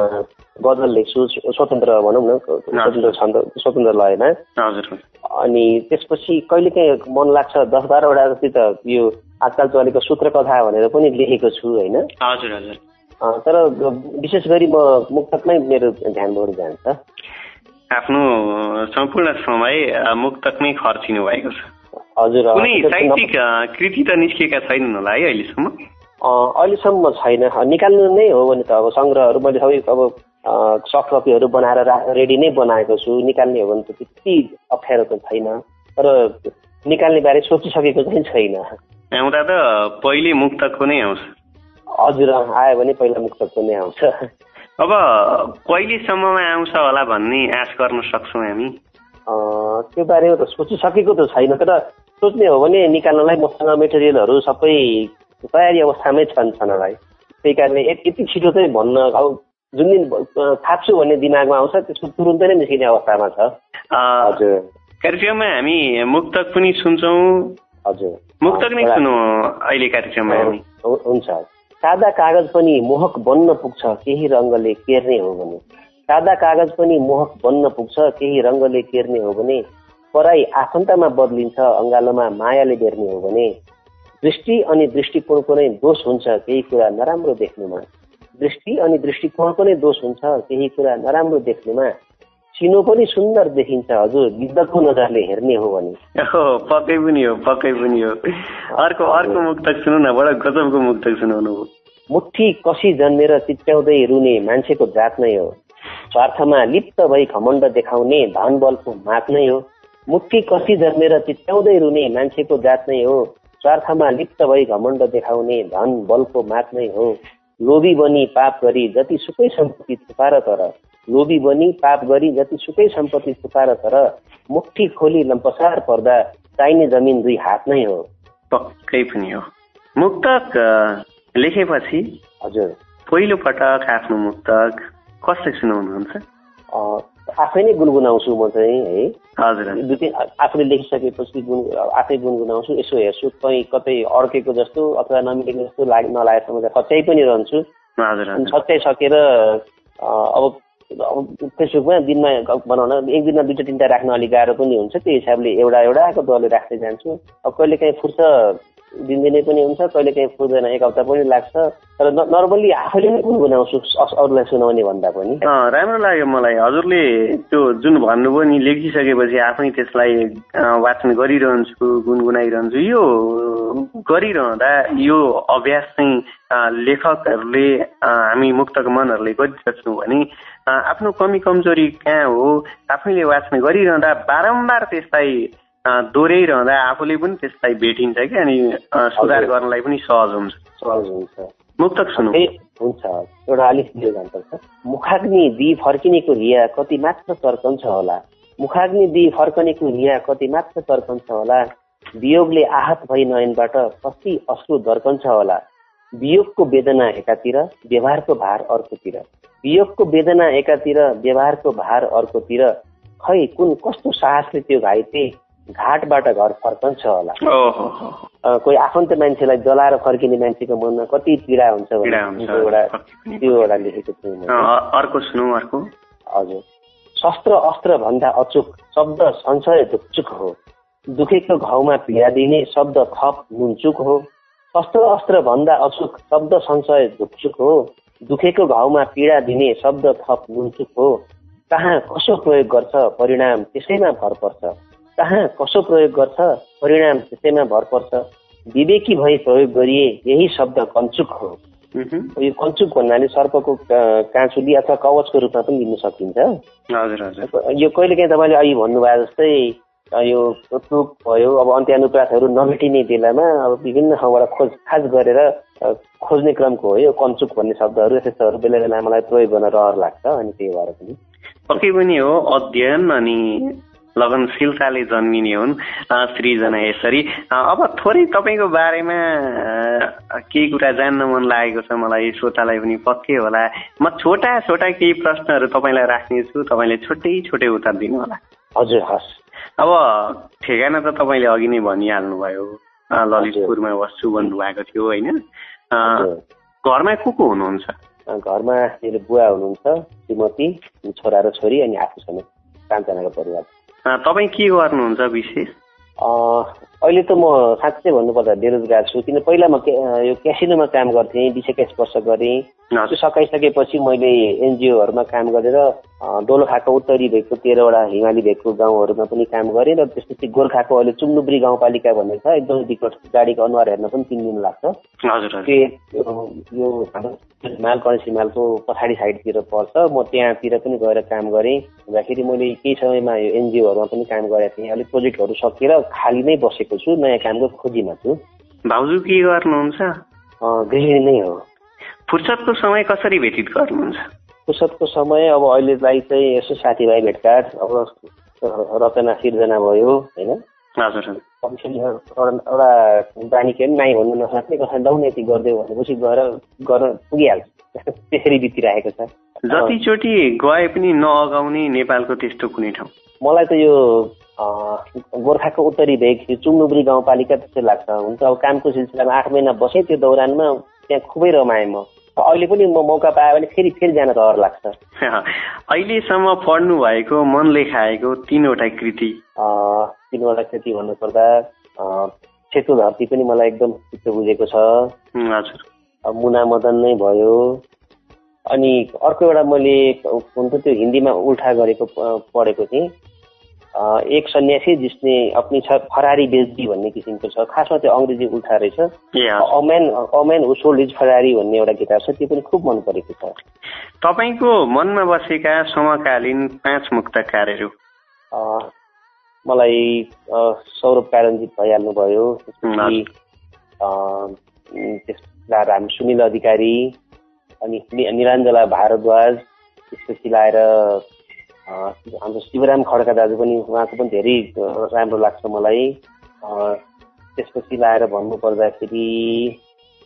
D: गजल लेख्छु स्वतन्त्र भनौँ न स्वतन्त्र छन्द स्वतन्त्र लयमा अनि त्यसपछि कहिलेकाहीँ मन लाग्छ दस बाह्रवटा जति त यो आजकल चलेको सूत्र कथा भनेर पनि लेखेको छु होइन?
C: हजुर हजुर।
D: तर विशेष गरी म मुक्तकमै मेरो ध्यान बढी जान्छ।
C: आफ्नो सम्पूर्ण समय मुक्तकमै खर्चिनु भएको छ।
D: हजुर
C: कुनै साहित्यिक कृति त निस्किएका छैनन् होला है अहिलेसम्म?
D: अहिलेसम्म छैन। निकाल्नु नै हो भने त अब सङ्ग्रहहरू मैले सबै अब सफ्ट कपीहरू बनाएर रेडी नै बनाएको छु। निकाल्ने हो भने त त्यति अप्ठ्यारो त छैन। तर निकाल्ने बारे सोचिसकेको चाहिँ छैन।
C: आउँदा त पहिले मुक्तको नै आउँछ।
D: हजुर आयो भने पहिला मुक्तको नै आउँछ।
C: अब कहिलेसम्ममा आउँछ होला भन्ने आश गर्न सक्छौँ हामी?
D: त्यो बारेमा त सोचिसकेको त छैन। तर सोच्ने हो भने निकाल्नलाई मसँग मेटेरियलहरू सबै तयारी अवस्थामै छन् छनलाई। त्यही कारणले यति छिटो चाहिँ भन्न अब जुन दिन थाप्छु भन्ने दिमागमा आउँछ त्यसको तुरुन्तै नै निस्किने अवस्थामा छ।
C: हजुर। कार्यक्रममा हामी मुक्तक पनि सुन्छौँ।
D: हजुर।
C: मुक्तक नै सुनौ अहिले कार्यक्रममा हामी।
D: हुन्छ। सादा कागज पनि मोहक बन्न पुग्छ केही रङ्गले केर्ने हो भने। सादा कागज पनि मोहक बन्न पुग्छ केही रङ्गले केर्ने हो भने। पराई आफन्तमा बदलिन्छ अङ्गालोमा मायाले बेर्ने हो भने। दृष्टि अनि दृष्टिकोणको नै दोष हुन्छ केही कुरा नराम्रो देख्नुमा। दृष्टि अनि दृष्टिकोणको नै दोष हुन्छ केही कुरा नराम्रो देख्नुमा। चिनो पनि सुन्दर देखिन्छ हजुर गिद्धको नजरले हेर्ने हो भने।
C: पक्कै पनि हो पक्कै पनि हो। अर्को अर्को मुक्तक सुनौ न बडा गजबको मुक्तक सुनाउनु
D: मुठी कसी जन्मेर चिच्याउँदै रुने मान्छेको जात नै हो। स्वार्थमा लिप्त भई घमण्ड देखाउने धन बलको माग नै हो। मुठी कसी जन्मेर चिच्याउँदै रुने मान्छेको जात नै हो। स्वार्थमा लिप्त भई घमण्ड देखाउने धन बलको माग नै हो। लोभी बनी पाप गरी जति सुकै सम्पत्ति छुपाएर तर लोभी बनी पाप गरी जति सुकै सम्पत्ति छुपाएर तर मुठी खोली लम्पसार पर्दा चाहिने जमिन दुई हात नै हो।
C: पक्कै पनि हो। मुक्तक लेखेपछि
D: हजुर।
C: पहिलो पटक आफ्नो मुक्तक कसले सुनाउनुहुन्छ?
D: आफै नै गुनगुनाउँछु म चाहिँ है। दुई तिन आफूले लेखिसकेपछि गुन आफै गुनगुनाउँछु यसो हेर्छु कहीँ कतै अड्केको जस्तो अथवा नमिलेको जस्तो लाग नलागेसम्म सच्याइ पनि रहन्छु।
C: हजुर
D: सच्याइसकेर अब फेसबुकमा दिनमा बनाउन एक दिनमा दुईवटा तिनवटा राख्न अलिक गाह्रो पनि हुन्छ त्यो हिसाबले एउटा एउटाको दरले राख्दै जान्छु। अब कहिले काहीँ फुर्छ दिनदिनै पनि हुन्छ कहिले काहीँ पुग्दैन एक हप्ता पनि लाग्छ। तर नर्मल्ली आफैले नै गुनगुनाउँछु अरूलाई सुनाउने भन्दा पनि।
C: राम्रो लाग्यो मलाई। हजुरले त्यो जुन भन्नुभयो नि लेखिसकेपछि आफै त्यसलाई वाचन गरिरहन्छु गुनगुनाइरहन्छु। यो गरिरहँदा यो अभ्यास चाहिँ लेखकहरूले हामी मुक्तक मनहरूले गरिरहेछौँ भने आफ्नो कमी कमजोरी कहाँ हो? आफैले वाचन गरिरहँदा बारम्बार त्यसलाई दोहोऱ्याइरहँदा आफूले पनि त्यसलाई भेटिन्छ कि अनि सुधार गर्नलाई पनि सहज हुन्छ।
D: सहज हुन्छ।
C: मुक्तक सुन्नु।
D: हुन्छ एउटा अलिक छ मुखाग्नि दि फर्किनेको रिया कति मात्र तर्कन्छ होला। मुखाग्नि दि फर्कनेको रिया कति मात्र तर्कन्छ होला। वियोगले आहत भई नयनबाट कति अश्रु दर्कन्छ होला। वियोगको वेदना एकातिर व्यवहारको भार अर्कोतिर। वियोगको वेदना एकातिर व्यवहारको भार अर्कोतिर। खै कुन कस्तो साहसले त्यो घाइते घाटबाट घर फर्कन्छ होला। कोही आफन्त मान्छेलाई जलाएर फर्किने मान्छेको मनमा कति पीडा हुन्छ त्यो एउटा लेखेको छु
C: अर्को सुनौ अर्को।
D: हजुर। शस्त्र अस्त्र भन्दा अचुक शब्द संशय ढुकचुक हो। दुखेको घाउमा पीडा दिने शब्द थप नुनचुक हो। शस्त्र अस्त्र भन्दा अचुक शब्द संशय ढुकचुक हो। दुखेको घाउमा पीडा दिने शब्द थप नुनचुक हो। कहाँ कसो प्रयोग गर्छ परिणाम त्यसैमा भर पर्छ। कहाँ कसो प्रयोग गर्छ परिणाम त्यसैमा भर पर्छ विवेकी भई प्रयोग गरिए यही शब्द कञ्चुक हो यो कञ्चुक भन्नाले सर्पको काँचुली अथवा कवचको रूपमा पनि लिन सकिन्छ यो कहिले काहीँ तपाईँले अहिले भन्नुभयो जस्तै यो टुक भयो अब अन्त्यानुप्रासहरू नभेटिने बेलामा अब विभिन्न ठाउँबाट खोज खास गरेर खोज्ने क्रमको हो यो कञ्चुक भन्ने शब्दहरू यस्तोहरू बेला बेला मलाई प्रयोग गर्न रहर लाग्छ अनि त्यही भएर पनि
C: पक्कै पनि हो अध्ययन अनि लगनशीलताले जन्मिने हुन् सृजना यसरी। अब थोरै तपाईँको बारेमा केही कुरा जान्न मन लागेको छ मलाई श्रोतालाई पनि पक्कै होला। म छोटा छोटा केही प्रश्नहरू तपाईँलाई राख्नेछु तपाईँले छुट्टै छुट्टै उत्तर दिनु होला
D: हजुर हस्।
C: अब ठेगाना त तपाईँले अघि नै भनिहाल्नुभयो। ललितपुरमा बस्छु भन्नुभएको थियो होइन? घरमा को को हुनुहुन्छ?
D: घरमा मेरो बुवा हुनुहुन्छ श्रीमती छोरा र छोरी अनि आफू समेत पाँचजनाको परिवार।
C: तपाईँ के गर्नुहुन्छ विशेष?
D: अहिले त म साँच्चै भन्नुपर्दा बेरोजगार छु किन पहिला म यो क्यासिनोमा काम गर्थेँ बिस एक्काइस वर्ष गरेँ। त्यो सकाइसकेपछि मैले एनजिओहरूमा काम गरेर दोलखाको उत्तरी भेगको तेह्रवटा हिमाली भेगको गाउँहरूमा पनि काम गरेँ र त्यसपछि गोर्खाको अहिले चुम्नुब्री गाउँपालिका भन्ने छ एकदम विकट गाडीको अनुहार हेर्न पनि तिन दिन लाग्छ यो हिमाल कणेश हिमालको पछाडि साइडतिर पर्छ म त्यहाँतिर पनि गएर काम गरेँ। हुँदाखेरि मैले केही समयमा यो एनजिओहरूमा पनि काम गरेको थिएँ। अलिक प्रोजेक्टहरू सकिएर खाली नै बसेको छु नयाँ कामको खोजीमा छु।
C: भाउजू के गर्नुहुन्छ
D: गृहिणी नै हो।
C: फुर्सदको समय कसरी व्यतीत गर्नुहुन्छ?
D: फुर्सदको समय अब अहिलेलाई चाहिँ यसो साथीभाइ भेटघाट अब रचना सिर्जना भयो होइन? एउटा बानी के नाइ भन्नु नसक्ने कसैलाई लाउने यति गरिदियो भनेपछि गएर गर्न पुगिहाल्छ। त्यसरी बितिरहेको छ।
C: जतिचोटि गए पनि नअगाउने नेपालको त्यस्तो कुनै ठाउँ?
D: मलाई त यो गोर्खाको उत्तरी भेग चुम्नुब्री गाउँपालिका त्यस्तो लाग्छ। हुन्छ अब कामको सिलसिलामा आठ महिना बसेँ त्यो दौरानमा त्यहाँ खुबै रमाएँ म। अहिले पनि म मौका पायो भने फेरि फेरि जान रहर लाग्छ।
C: अहिलेसम्म पढ्नु भएको मनले खाएको तिनवटा कृति?
D: तिनवटा कृति भन्नुपर्दा सेतो धरती पनि मलाई एकदम चित्त बुझेको छ।
C: हजुर।
D: मुना मदन नै भयो। अनि अर्को एउटा मैले हुन्छ त्यो हिन्दीमा उल्टा गरेको पढेको थिएँ। एक सन्यासी जिसने अपनी छ फरारी बेच्दी भन्ने किसिमको छ। खासमा त्यो अङ्ग्रेजी उल्टा रहेछ। A man a man who sold his Ferrari भन्ने एउटा किताब छ। त्यो पनि खुब मन परेको छ।
C: तपाईँको मनमा बसेका समकालीन पाँच मुक्तकारहरू
D: मलाई सौरभ कारणजित भइहाल्नु भयो त्यसपछि हामी सुनिल अधिकारी अनि निरञ्जला भारद्वाज। त्यसपछि लाएर हाम्रो शिवराम खड्का दाजु पनि उहाँको पनि धेरै राम्रो लाग्छ मलाई। त्यसपछि लाएर भन्नु पर्दाखेरि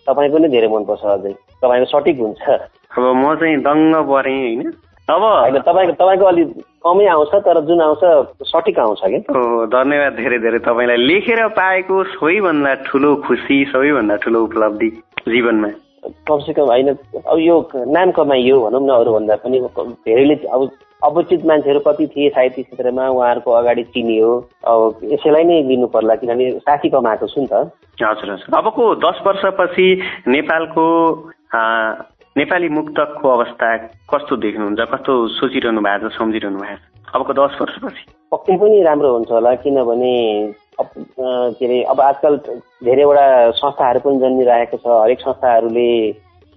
D: तपाईँको नै धेरै मनपर्छ अझै। तपाईँको सठिक हुन्छ।
C: अब म चाहिँ दङ्ग परेँ होइन। अब
D: होइन तपाईँको तपाईँको अलिक कमै आउँछ तर जुन आउँछ सठिक आउँछ कि?
C: धन्यवाद धेरै धेरै। तपाईँलाई लेखेर पाएको सबैभन्दा ठुलो खुसी सबैभन्दा ठुलो उपलब्धि जीवनमा।
D: कमसेकम होइन अब यो नाम कमाइयो भनौँ न अरूभन्दा पनि। धेरैले अब अवचित मान्छेहरू कति थिए साहित्य क्षेत्रमा उहाँहरूको अगाडि चिनियो अब यसैलाई नै लिनु पर्ला किनभने साथी कमाएको छु नि त।
C: हजुर हजुर। अबको दस वर्षपछि नेपालको नेपाली मुक्तकको अवस्था कस्तो देख्नुहुन्छ? कस्तो सोचिरहनु भएको छ सम्झिरहनु भएको छ? अबको दस वर्षपछि।
D: पक्कै पनि राम्रो हुन्छ होला किनभने के अरे अब आजकल धेरैवटा संस्थाहरू पनि जन्मिरहेको छ। हरेक संस्थाहरूले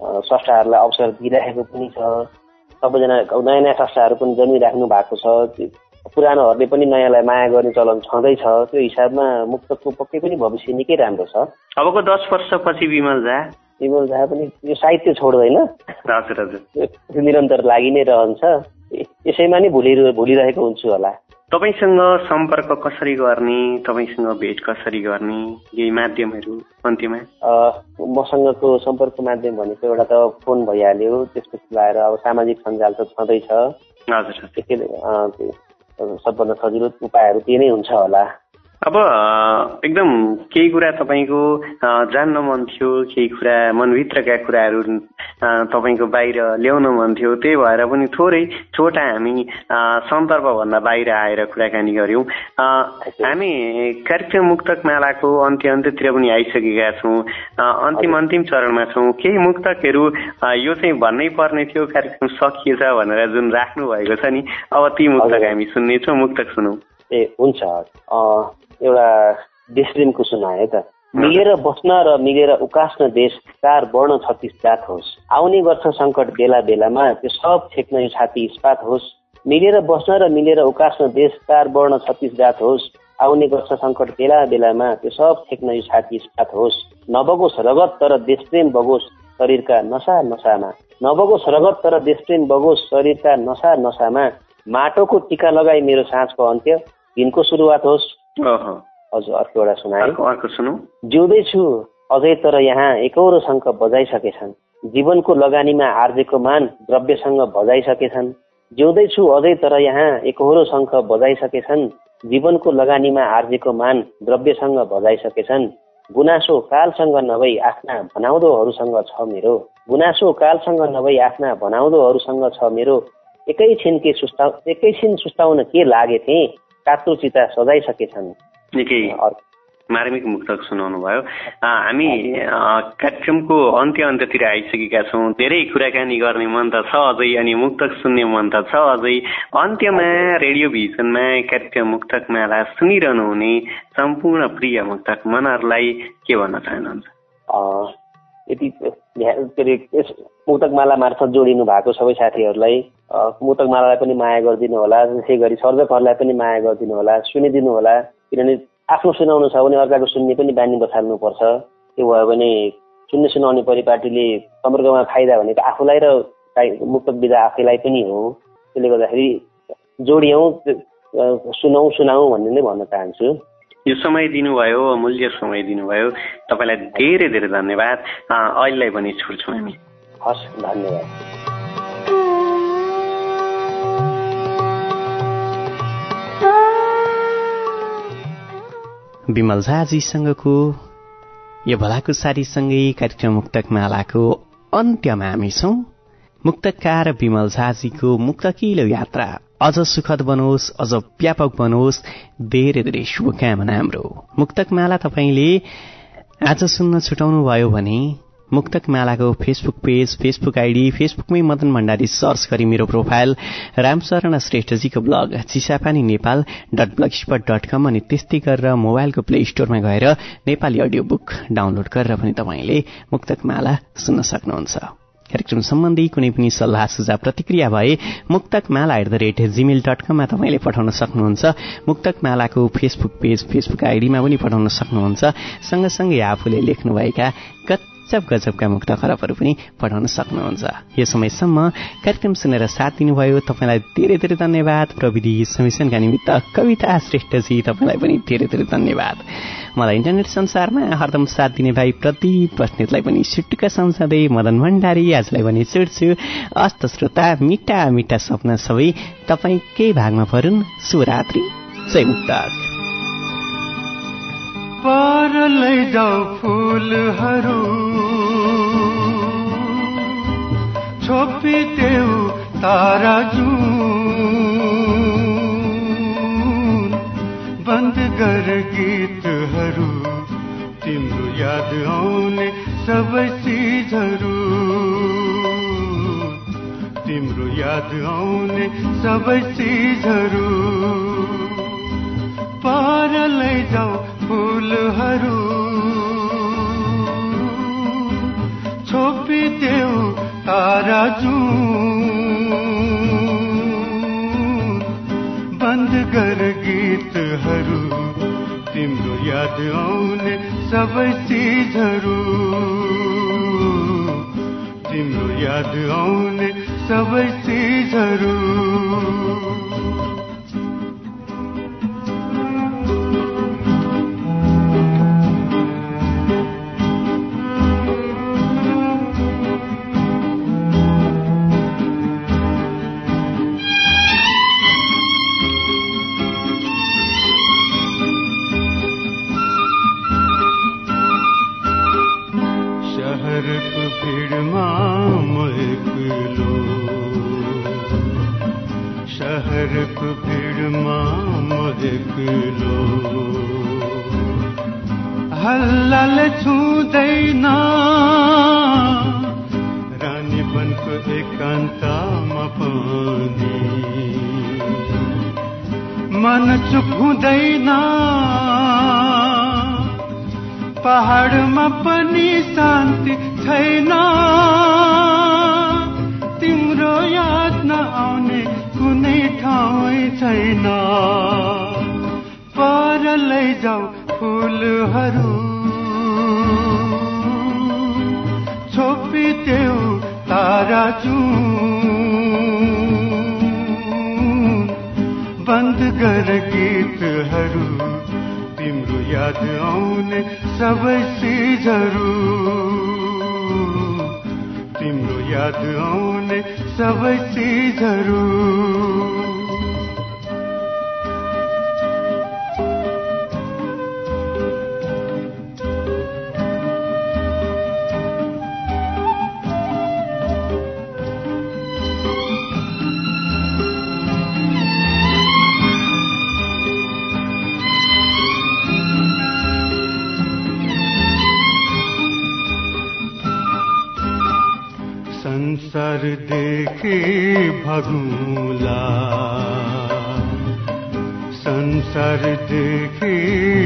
D: संस्थाहरूलाई अवसर दिइरहेको पनि छ। सबैजना नयाँ नयाँ संस्थाहरू पनि जन्मिराख्नु भएको छ। पुरानोहरूले पनि नयाँलाई माया गर्ने चलन छँदैछ। त्यो हिसाबमा मुक्तको पक्कै पनि भविष्य निकै राम्रो छ।
C: अबको दस वर्षपछि विमल झा?
D: विमल झा पनि यो साहित्य छोड्दैन।
C: हजुर हजुर।
D: निरन्तर लागि नै रहन्छ यसैमा नै भुलि भुलिरहेको हुन्छु होला।
C: तपाईँसँग सम्पर्क कसरी गर्ने तपाईँसँग भेट कसरी गर्ने यही माध्यमहरू अन्त्यमा?
D: मसँगको सम्पर्क माध्यम भनेको एउटा त फोन भइहाल्यो त्यसपछि लाएर अब सामाजिक सञ्जाल त छँदैछ।
C: हजुर
D: सबभन्दा सजिलो उपायहरू त्यही नै हुन्छ होला।
C: अब एकदम केही कुरा तपाईँको जान्न मन थियो केही कुरा मनभित्रका कुराहरू तपाईँको बाहिर ल्याउन मन थियो त्यही भएर पनि थोरै छोटा हामी सन्दर्भभन्दा बाहिर आएर कुराकानी गऱ्यौँ। हामी कार्यक्रम मुक्तक मालाको अन्त्य अन्त्यतिर पनि आइसकेका छौँ। अन्तिम अन्तिम चरणमा छौँ। केही मुक्तकहरू यो चाहिँ भन्नै पर्ने थियो कार्यक्रम सकिएछ भनेर जुन राख्नु भएको छ नि अब ती मुक्तक हामी सुन्नेछौँ मुक्तक सुनौ।
D: ए हुन्छ। एउटा देशप्रेमको सुनाए त। मिलेर बस्न र मिलेर उकास्न देश चार वर्ण छत्तिस जात होस्। आउने गर्छ सङ्कट बेला बेलामा त्यो सब छेक्न यो छाती इस्पात होस्। मिलेर बस्न र मिलेर उकास्न देश चार वर्ण छत्तिस जात होस्। आउने गर्छ सङ्कट बेला बेलामा त्यो सब छेक्न यो छाती इस्पात होस्। नबगोस् रगत तर देशप्रेम बगोस् शरीरका नसा नसामा नबगोस् रगत तर देशप्रेम बगोस् शरीरका नसा नसामा माटोको टिका लगाई मेरो साँझको अन्त्य। दिनको सुरुवात होस्। हजुर अर्को एउटा सुनाए जिउँदैछु अझै तर यहाँ एकौरो शङ्ख बजाइसकेछन्। जीवनको लगानीमा आर्जेको मान द्रव्यसँग बजाइसकेछन्। जिउँदैछु अझै तर यहाँ एकहोरो शङ्ख बजाइसकेछन्। जीवनको लगानीमा आर्जेको मान द्रव्यसँग बजाइसकेछन्। गुनासो कालसँग नभई आफ्ना भनाउँदोहरूसँग छ मेरो। गुनासो कालसँग नभई आफ्ना भनाउँदोहरूसँग छ मेरो। एकैछिन के सुस्ता एकैछिन सुस्ताउन के लागे थिएँ कात्रोचिता सजाइसकेछन्।
C: निकै मार्मिक मुक्तक सुनाउनु भयो हामी कार्यक्रमको अन्त्य अन्त्यतिर आइसकेका छौँ। धेरै कुराकानी गर्ने मन त छ अझै अनि मुक्तक सुन्ने मन त छ अझै। अन्त्यमा रेडियो भिजनमा कार्यक्रम मुक्तक माला सुनिरहनु हुने सम्पूर्ण प्रिय मुक्तक मनहरूलाई के भन्न चाहनुहुन्छ?
D: यति के अरे मुक्तकमाला मार्फत जोडिनु भएको सबै साथीहरूलाई मुक्तकमालालाई पनि माया गरिदिनु होला त्यसै गरी सर्जकहरूलाई पनि माया गरिदिनु होला सुनिदिनु होला किनभने आफ्नो सुनाउनु छ भने अर्काको सुन्ने पनि बानी बसाल्नुपर्छ। त्यो भयो भने सुन्ने सुनाउने परिपाटीले सम्पर्कमा फाइदा भनेको आफूलाई र मुक्तक विधा आफैलाई पनि हो। त्यसले गर्दाखेरि जोडियौँ सुनौ सुनाऊ भन्ने नै भन्न चाहन्छु।
C: यो समय दिनुभयो अमूल्य समय दिनुभयो। तपाईँलाई धेरै धेरै धन्यवाद। अहिलेलाई पनि छोड्छौँ हामी।
D: हस् धन्यवाद
A: विमल झाजीसँगको यो भलाको सारीसँगै कार्यक्रम मुक्तक मालाको अन्त्यमा हामी छौँ। मुक्तकार विमल झाजीको मुक्तकिलो यात्रा। अझ सुखद बनोस् अझ व्यापक बनोस् धेरै धेरै शुभकामना हाम्रो। मुक्तक माला तपाईँले आज सुन्न छुटाउनु भयो भने मुक्तक मालाको फेसबुक पेज फेसबुक आइडी फेसबुकमै मदन भण्डारी सर्च गरी मेरो profile Ramsharan श्रेष्ठजीको blog Chisapani Nepal dot blog spot dot com अनि त्यस्तै गरेर मोबाइलको प्ले स्टोरमा गएर नेपाली अडियो बुक डाउनलोड गरेर पनि तपाईँले मुक्तक माला सुन्न सक्नुहुन्छ। कार्यक्रम सम्बन्धी कुनै पनि सल्लाह सुझाव प्रतिक्रिया भए मुक्तक माला at the rate Gmail dot कममा तपाईँले पठाउन सक्नुहुन्छ। मुक्तक मालाको फेसबुक पेज फेसबुक आइडीमा पनि पठाउन सक्नुहुन्छ। सँगसँगै आफूले लेख्नुभएका गजब गजबका मुक्त खराबहरू पनि पठाउन सक्नुहुन्छ। यो समयसम्म कार्यक्रम सुनेर साथ दिनुभयो तपाईँलाई धेरै धेरै धन्यवाद। प्रविधि समिशनका निमित्त कविता श्रेष्ठजी तपाईँलाई पनि धेरै धेरै धन्यवाद। मलाई इन्टरनेट संसारमा हरदम साथ दिने भाइ प्रदीप बस्नेतलाई पनि सुटुका सम्झँदै मदन भण्डारी आजलाई पनि छुट्छु। अस्त श्रोता मिठा मिठा सपना सबै तपाईँकै भागमा परुन् शुभरात्रि जय मुक्ताक
B: पर लैजाऊ फुलहरू। छोपिदेऊ तारा जुन। बन्द गर गीतहरू तिम्रो याद आउने सबै चिजहरू। तिम्रो याद आउने सबै चिजहरू। पर लैजाऊ फुलहरू। छोपिदेऊ तारा जुन बन्द गर गीतहरू तिम्रो याद आउने सबै चिजहरू। तिम्रो याद आउने सबै चिजहरू। शहरको भिडमा म एक्लो हल्लाले छुँदैन रानी बनको एकान्तमा पनि मन चुप पहाडमा पनि शान्ति छैन। छैन। पर लैजाऊ फुलहरू। छोपिदेऊ तारा जुन। बन्द गर गीतहरू तिम्रो याद आउने सबै चिजहरू तिम्रो याद आउने सबै चिजहरू संसार देखे भगुला। संसार देखे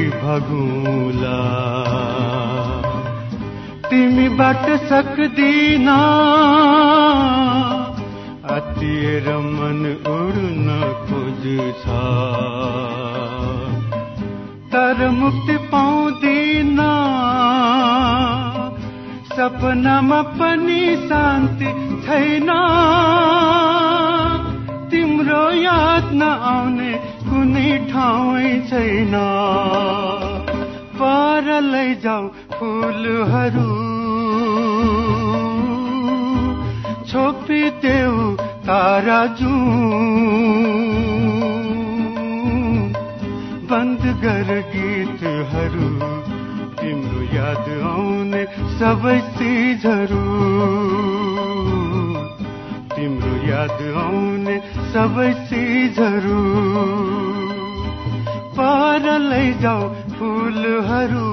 B: भगुला। तिमीबाट सक्दिन। अतिएर मन उड्न खोज्छ। तर मुक्ति पाउँदिन। सपनामा पनि शान्ति छैन। तिम्रो याद नआउने कुनै ठाउँ छैन। पर लैजाऊ फुलहरू। छोपिदेऊ तारा जुन। बन्द गर गीतहरू। याद आउने सबै चिजहरू। तिम्रो याद आउने सबै चिजहरू। पर लैजाऊ फुलहरू।